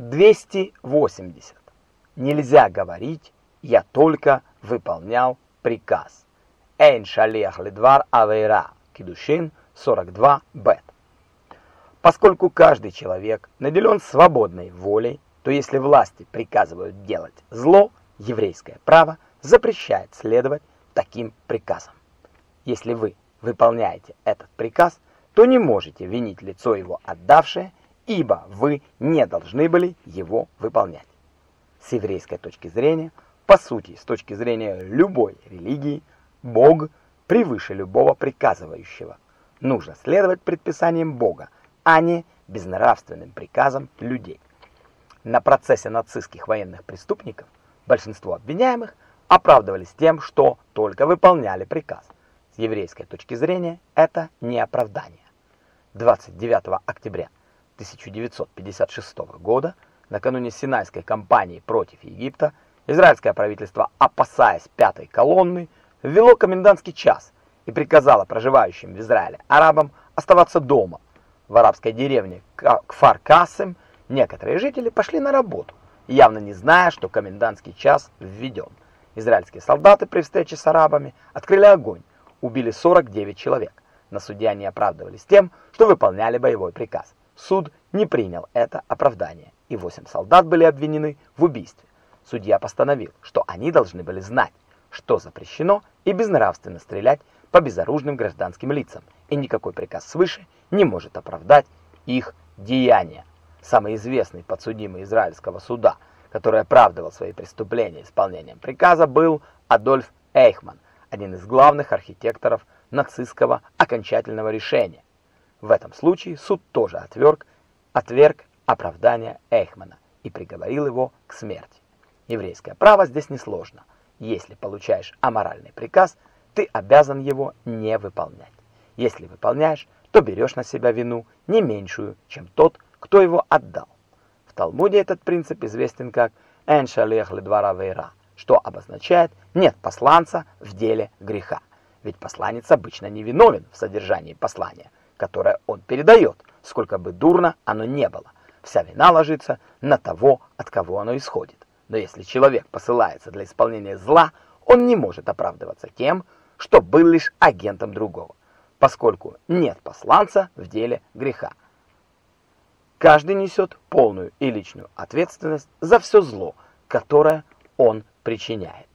280. Нельзя говорить «я только выполнял приказ». Эйн шалех ледвар авейра. Кедушин 42 бет. Поскольку каждый человек наделен свободной волей, то если власти приказывают делать зло, еврейское право запрещает следовать таким приказам. Если вы выполняете этот приказ, то не можете винить лицо его отдавшее ибо вы не должны были его выполнять. С еврейской точки зрения, по сути, с точки зрения любой религии, Бог превыше любого приказывающего. Нужно следовать предписаниям Бога, а не безнравственным приказам людей. На процессе нацистских военных преступников большинство обвиняемых оправдывались тем, что только выполняли приказ. С еврейской точки зрения это не оправдание. 29 октября 1956 года, накануне Синайской кампании против Египта, израильское правительство, опасаясь пятой колонны, ввело комендантский час и приказало проживающим в Израиле арабам оставаться дома. В арабской деревне Кфар-Касым некоторые жители пошли на работу, явно не зная, что комендантский час введен. Израильские солдаты при встрече с арабами открыли огонь, убили 49 человек. На суде они оправдывались тем, что выполняли боевой приказ. Суд не принял это оправдание, и восемь солдат были обвинены в убийстве. Судья постановил, что они должны были знать, что запрещено и безнравственно стрелять по безоружным гражданским лицам, и никакой приказ свыше не может оправдать их деяния. Самый известный подсудимый израильского суда, который оправдывал свои преступления исполнением приказа, был Адольф Эйхман, один из главных архитекторов нацистского окончательного решения, в этом случае суд тоже отверг, отверг оправдание Эйхмана и приговорил его к смерти. Еврейское право здесь несложно. Если получаешь аморальный приказ, ты обязан его не выполнять. Если выполняешь, то берешь на себя вину не меньшую, чем тот, кто его отдал. В Талмуде этот принцип известен как «эн шалех ледвара вейра», что обозначает «нет посланца в деле греха». Ведь посланец обычно не виновен в содержании послания – которое он передает, сколько бы дурно оно не было. Вся вина ложится на того, от кого оно исходит. Но если человек посылается для исполнения зла, он не может оправдываться тем, что был лишь агентом другого, поскольку нет посланца в деле греха. Каждый несет полную и личную ответственность за все зло, которое он причиняет.